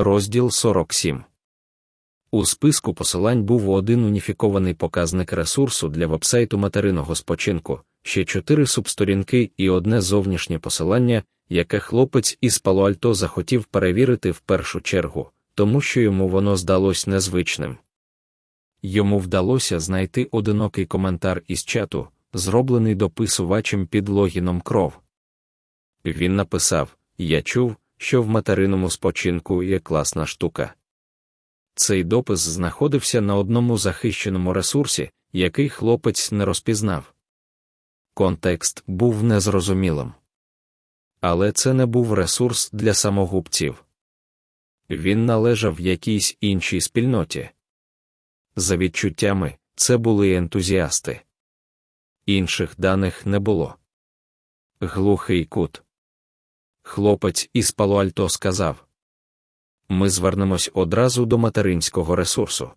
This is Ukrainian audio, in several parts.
Розділ 47 У списку посилань був один уніфікований показник ресурсу для вебсайту материного спочинку, ще чотири субсторінки і одне зовнішнє посилання, яке хлопець із Пало-Альто захотів перевірити в першу чергу, тому що йому воно здалось незвичним. Йому вдалося знайти одинокий коментар із чату, зроблений дописувачем під логіном кров. Він написав: Я чув, що в материному спочинку є класна штука. Цей допис знаходився на одному захищеному ресурсі, який хлопець не розпізнав. Контекст був незрозумілим. Але це не був ресурс для самогубців. Він належав якійсь іншій спільноті. За відчуттями, це були ентузіасти. Інших даних не було. Глухий кут. Хлопець із Пало-Альто сказав: Ми звернемось одразу до материнського ресурсу.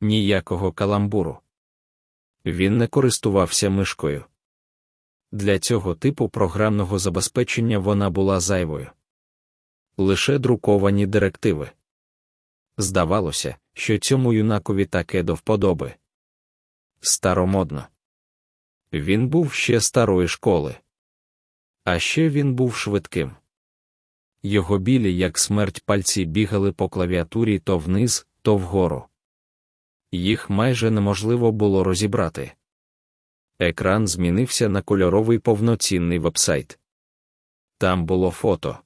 Ніякого каламбуру. Він не користувався мишкою. Для цього типу програмного забезпечення вона була зайвою. Лише друковані директиви. Здавалося, що цьому юнакові таке до вподоби. Старомодно. Він був ще старої школи. А ще він був швидким. Його білі, як смерть пальці, бігали по клавіатурі то вниз, то вгору. Їх майже неможливо було розібрати. Екран змінився на кольоровий повноцінний вебсайт. Там було фото.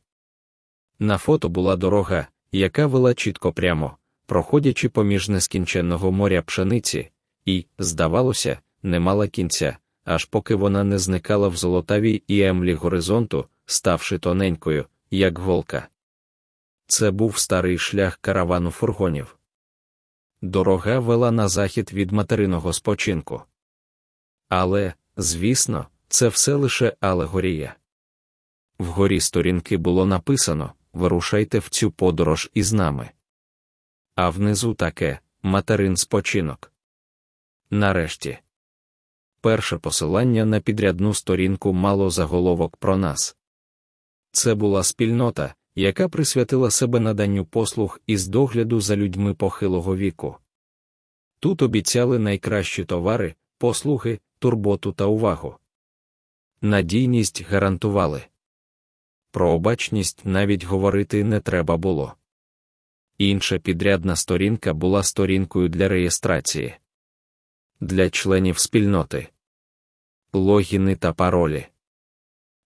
На фото була дорога, яка вела чітко прямо, проходячи поміж нескінченного моря пшениці, і, здавалося, не мала кінця, аж поки вона не зникала в золотавій і емлі горизонту, ставши тоненькою, як голка. Це був старий шлях каравану фургонів. Дорога вела на захід від материного спочинку. Але, звісно, це все лише алегорія. Вгорі сторінки було написано Вирушайте в цю подорож із нами. А внизу таке материн спочинок. Нарешті, перше посилання на підрядну сторінку мало заголовок про нас. Це була спільнота, яка присвятила себе наданню послуг із догляду за людьми похилого віку. Тут обіцяли найкращі товари, послуги, турботу та увагу. Надійність гарантували. Про обачність навіть говорити не треба було. Інша підрядна сторінка була сторінкою для реєстрації для членів спільноти, логіни та паролі.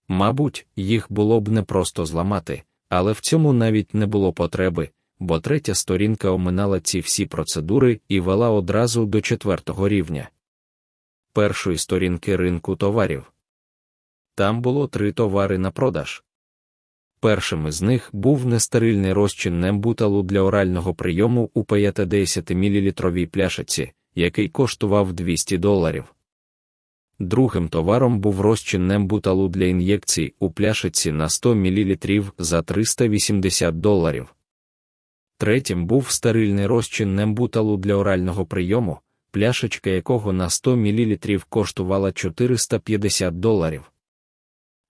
Мабуть, їх було б не просто зламати, але в цьому навіть не було потреби, бо третя сторінка оминала ці всі процедури і вела одразу до четвертого рівня першої сторінки ринку товарів. Там було три товари на продаж. Першим із них був нестерильний розчин нембуталу для орального прийому у 50 мл пляшиці, який коштував 200 доларів. Другим товаром був розчин нембуталу для ін'єкцій у пляшиці на 100 мл за 380 доларів. Третім був стерильний розчин нембуталу для орального прийому, пляшечка якого на 100 мл коштувала 450 доларів.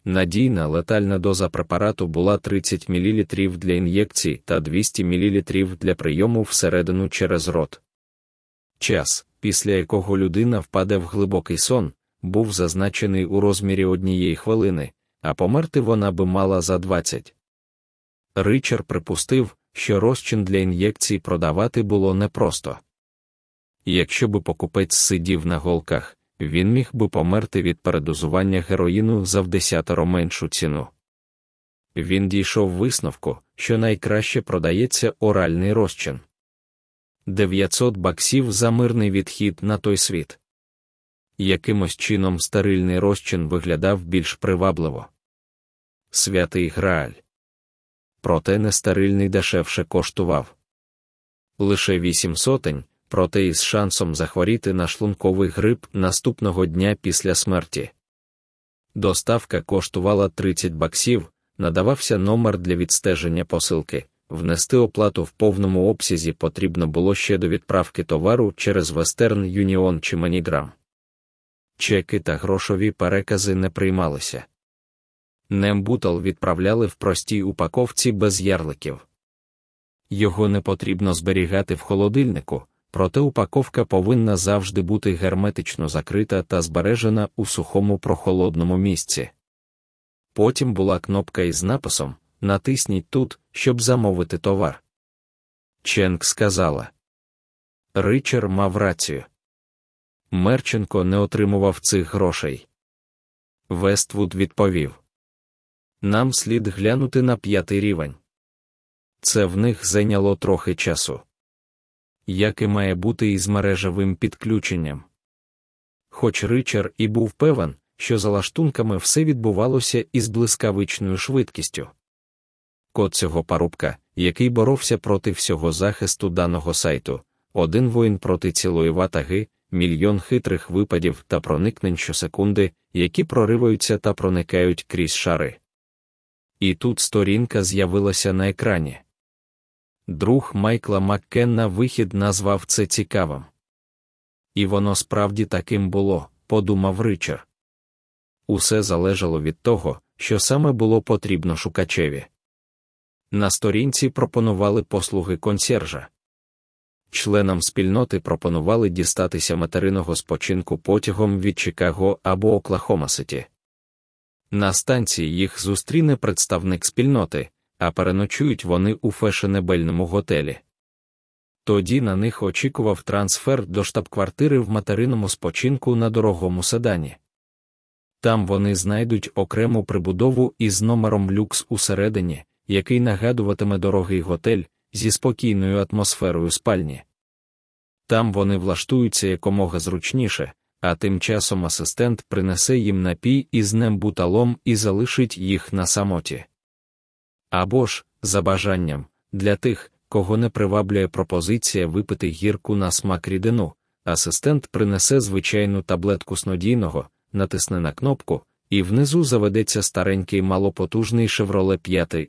Надійна летальна доза препарату була 30 мл для ін'єкцій та 200 мл для прийому всередину через рот. Час, після якого людина впаде в глибокий сон, був зазначений у розмірі однієї хвилини, а померти вона би мала за 20. Ричард припустив, що розчин для ін'єкцій продавати було непросто. Якщо би покупець сидів на голках, він міг би померти від передозування героїну за в десятеро меншу ціну. Він дійшов висновку, що найкраще продається оральний розчин 900 баксів за мирний відхід на той світ. Якимось чином стерильний розчин виглядав більш привабливо. Святий Грааль. Проте нестерильний дешевше коштував лише вісім сотень, проте із шансом захворіти на шлунковий грип наступного дня після смерті. Доставка коштувала 30 баксів, надавався номер для відстеження посилки. Внести оплату в повному обсязі потрібно було ще до відправки товару через Western Union чи MoneyGram. Чеки та грошові перекази не приймалися. Нембутал відправляли в простій упаковці без ярликів. Його не потрібно зберігати в холодильнику, проте упаковка повинна завжди бути герметично закрита та збережена у сухому прохолодному місці. Потім була кнопка із написом Натисніть тут, щоб замовити товар. Ченк сказала. Ричер мав рацію. Мерченко не отримував цих грошей. Вествуд відповів: Нам слід глянути на п'ятий рівень. Це в них зайняло трохи часу. Як і має бути із мережевим підключенням. Хоч Ричар і був певен, що за лаштунками все відбувалося із блискавичною швидкістю. Код цього парубка, який боровся проти всього захисту даного сайту, один воїн проти цілої ватаги, мільйон хитрих випадів та проникнень щосекунди, які прориваються та проникають крізь шари. І тут сторінка з'явилася на екрані. Друг Майкла Маккенна вихід назвав це цікавим. І воно справді таким було, подумав Ричард. Усе залежало від того, що саме було потрібно шукачеві. На сторінці пропонували послуги консьержа. Членам спільноти пропонували дістатися материного спочинку потягом від Чикаго або Оклахома-Ситі. На станції їх зустріне представник спільноти, а переночують вони у фешенебельному готелі. Тоді на них очікував трансфер до штаб-квартири в материному спочинку на дорогому седані. Там вони знайдуть окрему прибудову із номером люкс усередині, який нагадуватиме дорогий готель зі спокійною атмосферою спальні. Там вони влаштуються якомога зручніше, а тим часом асистент принесе їм напій із нембуталом і залишить їх на самоті. Або ж, за бажанням, для тих, кого не приваблює пропозиція випити гірку на смак рідину, асистент принесе звичайну таблетку снодійного, натисне на кнопку, і внизу заведеться старенький малопотужний Chevrolet 5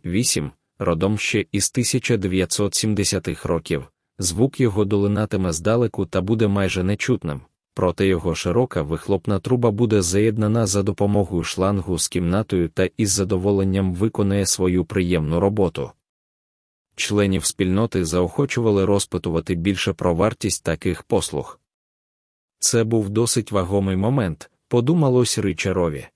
родом ще із 1970-х років. Звук його долинатиме здалеку та буде майже нечутним, проте його широка вихлопна труба буде заєднана за допомогою шлангу з кімнатою та із задоволенням виконає свою приємну роботу. Членів спільноти заохочували розпитувати більше про вартість таких послуг. Це був досить вагомий момент, подумалось Ричарові.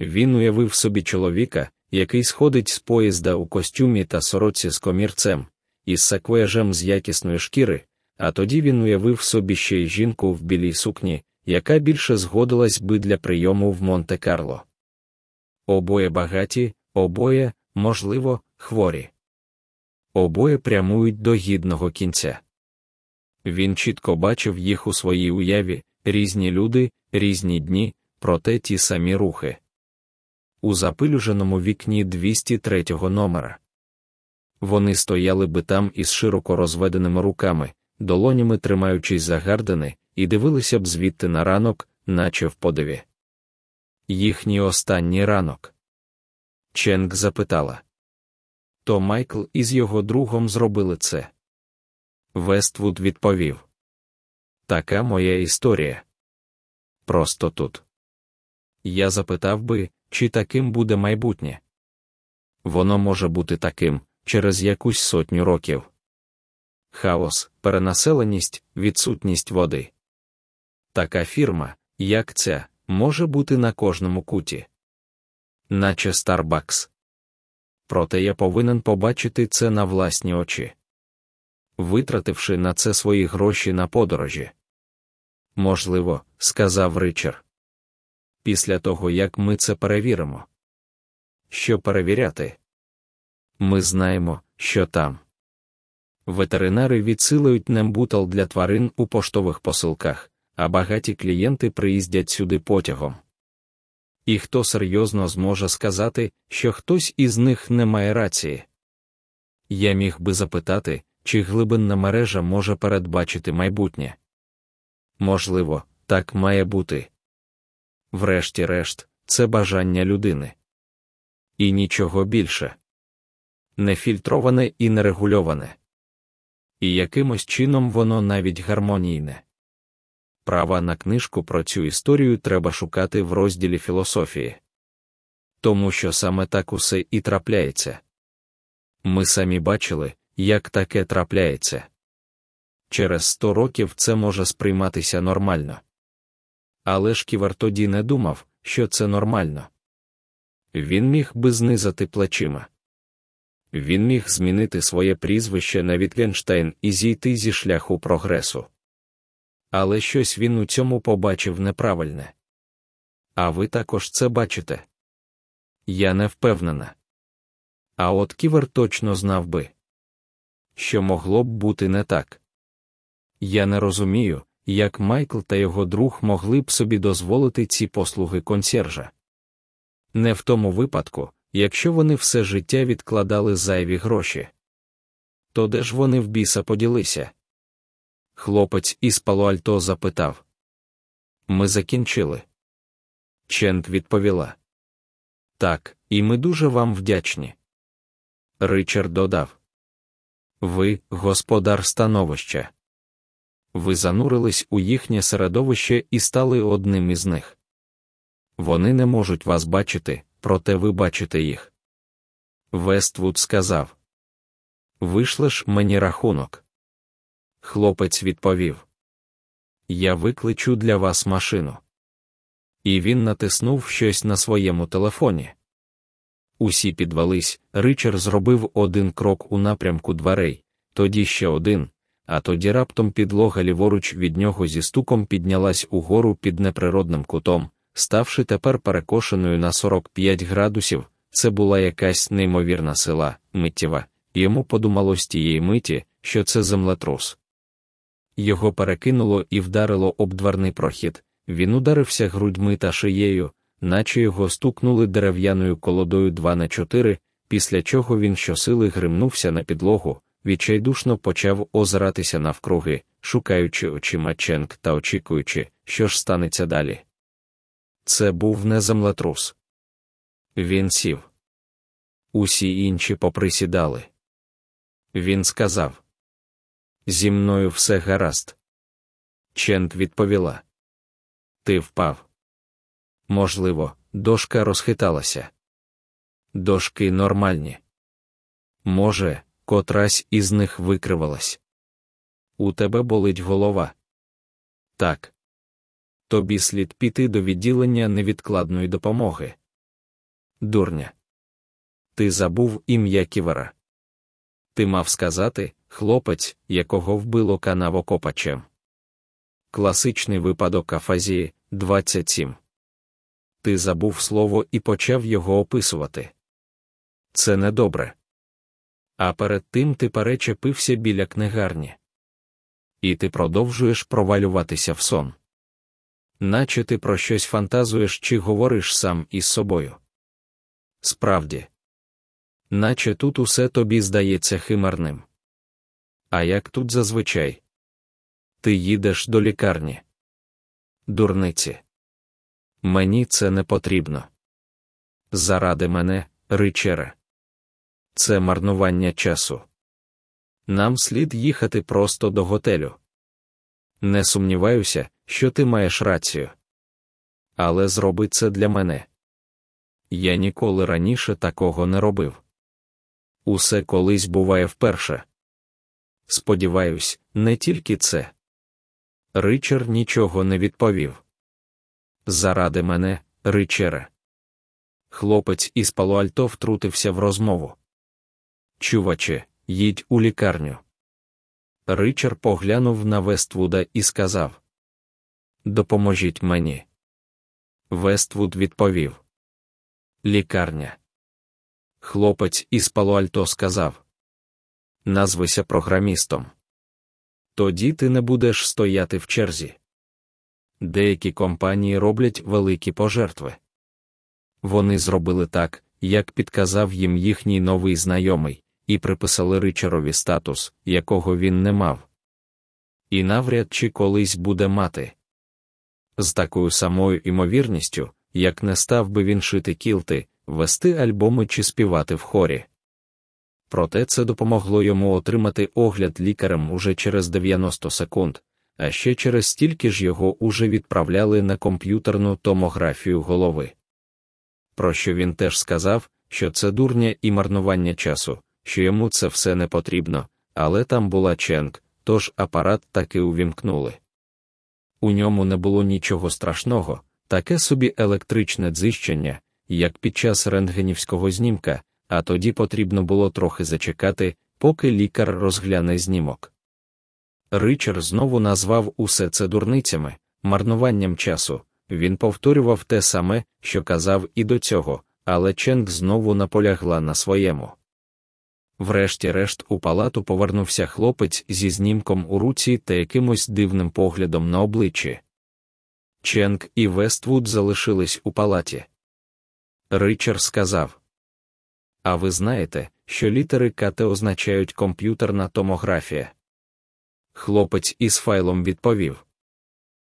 Він уявив собі чоловіка, який сходить з поїзда у костюмі та сороці з комірцем, із саквояжем з якісної шкіри, а тоді він уявив собі ще й жінку в білій сукні, яка більше згодилась би для прийому в Монте-Карло. Обоє багаті, обоє, можливо, хворі. Обоє прямують до гідного кінця. Він чітко бачив їх у своїй уяві, різні люди, різні дні, проте ті самі рухи. У запилюженому вікні 203 номера. Вони стояли би там із широко розведеними руками, долонями тримаючись за гардини, і дивилися б звідти на ранок, наче в подиві. Їхній останній ранок. Ченк запитала. То Майкл із його другом зробили це. Вествуд відповів. Така моя історія. Просто тут. Я запитав би, чи таким буде майбутнє. Воно може бути таким, через якусь сотню років. Хаос, перенаселеність, відсутність води. Така фірма, як ця, може бути на кожному куті, наче Starbucks. Проте я повинен побачити це на власні очі, витративши на це свої гроші на подорожі. Можливо, сказав Ричард. Після того, як ми це перевіримо. Що перевіряти? Ми знаємо, що там. Ветеринари відсилають нембутал для тварин у поштових посилках, а багаті клієнти приїздять сюди потягом. І хто серйозно зможе сказати, що хтось із них не має рації? Я міг би запитати, чи глибинна мережа може передбачити майбутнє. Можливо, так має бути. Врешті-решт, це бажання людини. І нічого більше нефільтроване і нерегульоване. І якимось чином воно навіть гармонійне. Права на книжку про цю історію треба шукати в розділі філософії. Тому що саме так усе і трапляється. Ми самі бачили, як таке трапляється. Через сто років це може сприйматися нормально. Але ж Ківер тоді не думав, що це нормально. Він міг би знизати плечима. Він міг змінити своє прізвище на Вітгенштейн і зійти зі шляху прогресу. Але щось він у цьому побачив неправильне. А ви також це бачите? Я не впевнена. А от ківер точно знав би, що могло б бути не так. Я не розумію, як Майкл та його друг могли б собі дозволити ці послуги консьержа. Не в тому випадку, якщо вони все життя відкладали зайві гроші. То де ж вони в біса поділися? Хлопець із Пало-Альто запитав. Ми закінчили. Чент відповіла. Так, і ми дуже вам вдячні. Ричард додав. Ви, господар становища. Ви занурились у їхнє середовище і стали одним із них. Вони не можуть вас бачити, проте ви бачите їх. Вествуд сказав. Вишлеш мені рахунок. Хлопець відповів. Я викличу для вас машину. І він натиснув щось на своєму телефоні. Усі підвались, Ричард зробив один крок у напрямку дверей, тоді ще один, а тоді раптом підлога ліворуч від нього зі стуком піднялась угору під неприродним кутом, ставши тепер перекошеною на 45 градусів, це була якась неймовірна сила, миттєва, йому подумалось тієї миті, що це землетрус. Його перекинуло і вдарило об дверний прохід, він ударився грудьми та шиєю, наче його стукнули дерев'яною колодою 2 на 4, після чого він щосили гримнувся на підлогу, відчайдушно почав озиратися навкруги, шукаючи очима Ченк та очікуючи, що ж станеться далі. Це був не землетрус. Він сів. Усі інші поприсідали. Він сказав: Зі мною все гаразд. Чент відповіла. Ти впав. Можливо, дошка розхиталася. Дошки нормальні. Може, котрась із них викривалась. У тебе болить голова. Так. Тобі слід піти до відділення невідкладної допомоги. Дурня. Ти забув ім'я Ківера. Ти мав сказати хлопець, якого вбило канавокопачем. Класичний випадок афазії 27. Ти забув слово і почав його описувати. Це недобре. А перед тим ти перечепився біля книгарні. І ти продовжуєш провалюватися в сон. Наче ти про щось фантазуєш чи говориш сам із собою. Справді, наче тут усе тобі здається химерним. А як тут зазвичай? Ти їдеш до лікарні. Дурниці. Мені це не потрібно. Заради мене, ричере. Це марнування часу. Нам слід їхати просто до готелю. Не сумніваюся, що ти маєш рацію. Але зроби це для мене. Я ніколи раніше такого не робив. Усе колись буває вперше. Сподіваюсь, не тільки це. Ричард нічого не відповів. Заради мене, ричере. Хлопець із Пало-Альто втрутився в розмову. Чуваче, їдь у лікарню. Ричард поглянув на Вествуда і сказав: Допоможіть мені. Вествуд відповів: Лікарня. Хлопець із Пало-Альто сказав: Назвися програмістом. Тоді ти не будеш стояти в черзі. Деякі компанії роблять великі пожертви. Вони зробили так, як підказав їм їхній новий знайомий, і приписали Ричарові статус, якого він не мав. І навряд чи колись буде мати. З такою самою імовірністю, як не став би він шити кілти, вести альбоми чи співати в хорі. Проте це допомогло йому отримати огляд лікарем уже через 90 секунд, а ще через стільки ж його уже відправляли на комп'ютерну томографію голови. Про що він теж сказав, що це дурня і марнування часу, що йому це все не потрібно, але там була Ченк, тож апарат таки увімкнули. У ньому не було нічого страшного, таке собі електричне дзищення, як під час рентгенівського знімка, а тоді потрібно було трохи зачекати, поки лікар розгляне знімок. Ричард знову назвав усе це дурницями, марнуванням часу. Він повторював те саме, що казав і до цього, але Ченк знову наполягла на своєму. Врешті-решт у палату повернувся хлопець зі знімком у руці та якимось дивним поглядом на обличчі. Ченк і Вествуд залишились у палаті. Ричард сказав: А ви знаєте, що літери КТ означають комп'ютерна томографія? Хлопець із файлом відповів: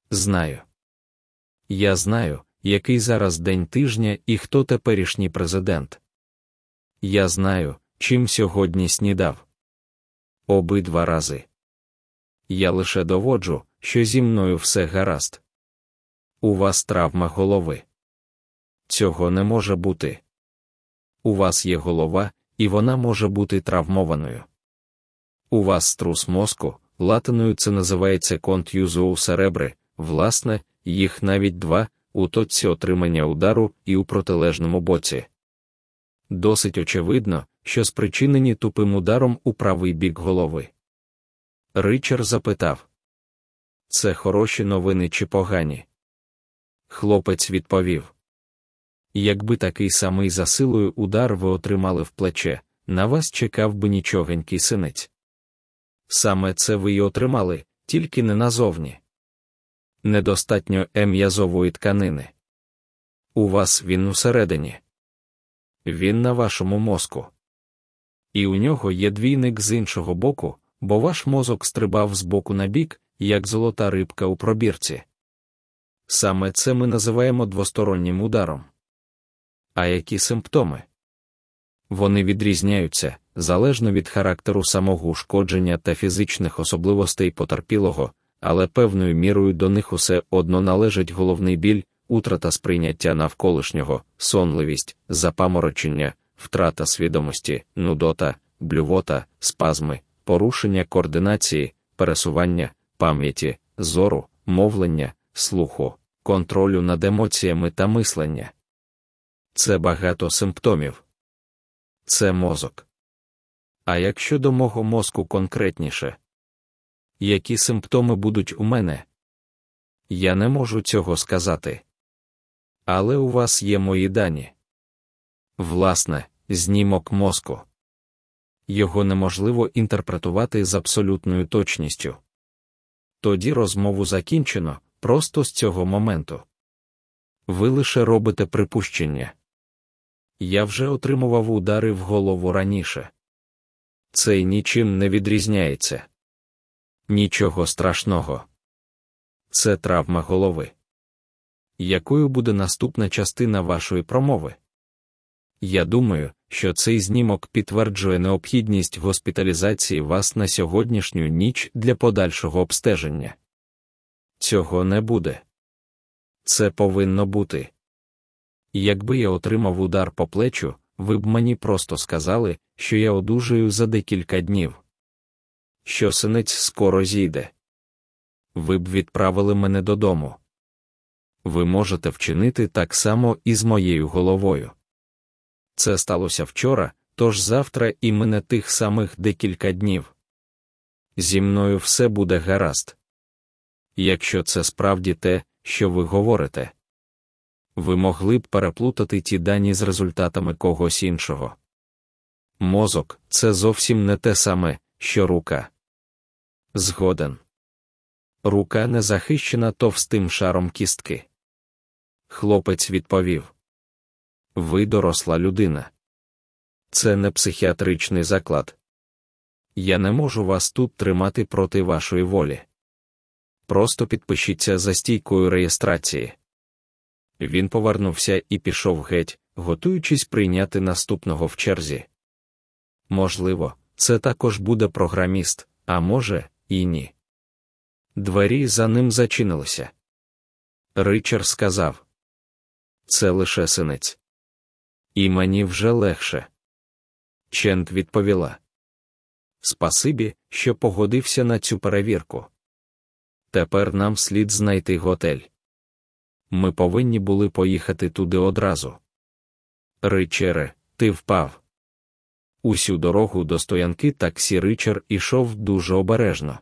Знаю. Я знаю, який зараз день тижня і хто теперішній президент. Я знаю, чим сьогодні снідав. Обидва рази. Я лише доводжу, що зі мною все гаразд. У вас травма голови. Цього не може бути. У вас є голова, і вона може бути травмованою. У вас струс мозку, латиною це називається контюзоу серебри, власне, їх навіть два, у точці отримання удару і у протилежному боці. Досить очевидно, що спричинені тупим ударом у правий бік голови. Ричард запитав Це хороші новини чи погані? Хлопець відповів Якби такий самий за силою удар ви отримали в плече, на вас чекав би нічогенький синець. Саме це ви й отримали, тільки не назовні. Недостатньо ем'язової тканини. У вас він усередині. Він на вашому мозку. І у нього є двійник з іншого боку, бо ваш мозок стрибав з боку на бік, як золота рибка у пробірці. Саме це ми називаємо двостороннім ударом. А які симптоми? Вони відрізняються залежно від характеру самого ушкодження та фізичних особливостей потерпілого, але певною мірою до них усе одно належить головний біль, утрата сприйняття навколишнього, сонливість, запаморочення, втрата свідомості, нудота, блювота, спазми, порушення координації, пересування, пам'яті, зору, мовлення, слуху, контролю над емоціями та мислення. Це багато симптомів. Це мозок. А якщо до мого мозку конкретніше, які симптоми будуть у мене? Я не можу цього сказати. Але у вас є мої дані. Власне, знімок мозку. Його неможливо інтерпретувати з абсолютною точністю. Тоді розмову закінчено просто з цього моменту. Ви лише робите припущення. Я вже отримував удари в голову раніше. Це нічим не відрізняється. Нічого страшного. Це травма голови. Якою буде наступна частина вашої промови? Я думаю, що цей знімок підтверджує необхідність госпіталізації вас на сьогоднішню ніч для подальшого обстеження. Цього не буде. Це повинно бути. Якби я отримав удар по плечу, ви б мені просто сказали, що я одужаю за декілька днів. Що синець скоро зійде. Ви б відправили мене додому. Ви можете вчинити так само і з моєю головою. Це сталося вчора, тож завтра і мене тих самих декілька днів. Зі мною все буде гаразд. Якщо це справді те, що ви говорите ви могли б переплутати ті дані з результатами когось іншого. Мозок це зовсім не те саме, що рука. Згоден. Рука не захищена товстим шаром кістки. Хлопець відповів Ви доросла людина. Це не психіатричний заклад. Я не можу вас тут тримати проти вашої волі. Просто підпишіться за стійкою реєстрації. Він повернувся і пішов геть, готуючись прийняти наступного в черзі. Можливо, це також буде програміст, а може, і ні. Двері за ним зачинилися. Ричард сказав: Це лише синець. І мені вже легше. Чент відповіла. Спасибі, що погодився на цю перевірку. Тепер нам слід знайти готель. Ми повинні були поїхати туди одразу. Ричере, ти впав. Усю дорогу до стоянки таксі Ричар ішов дуже обережно.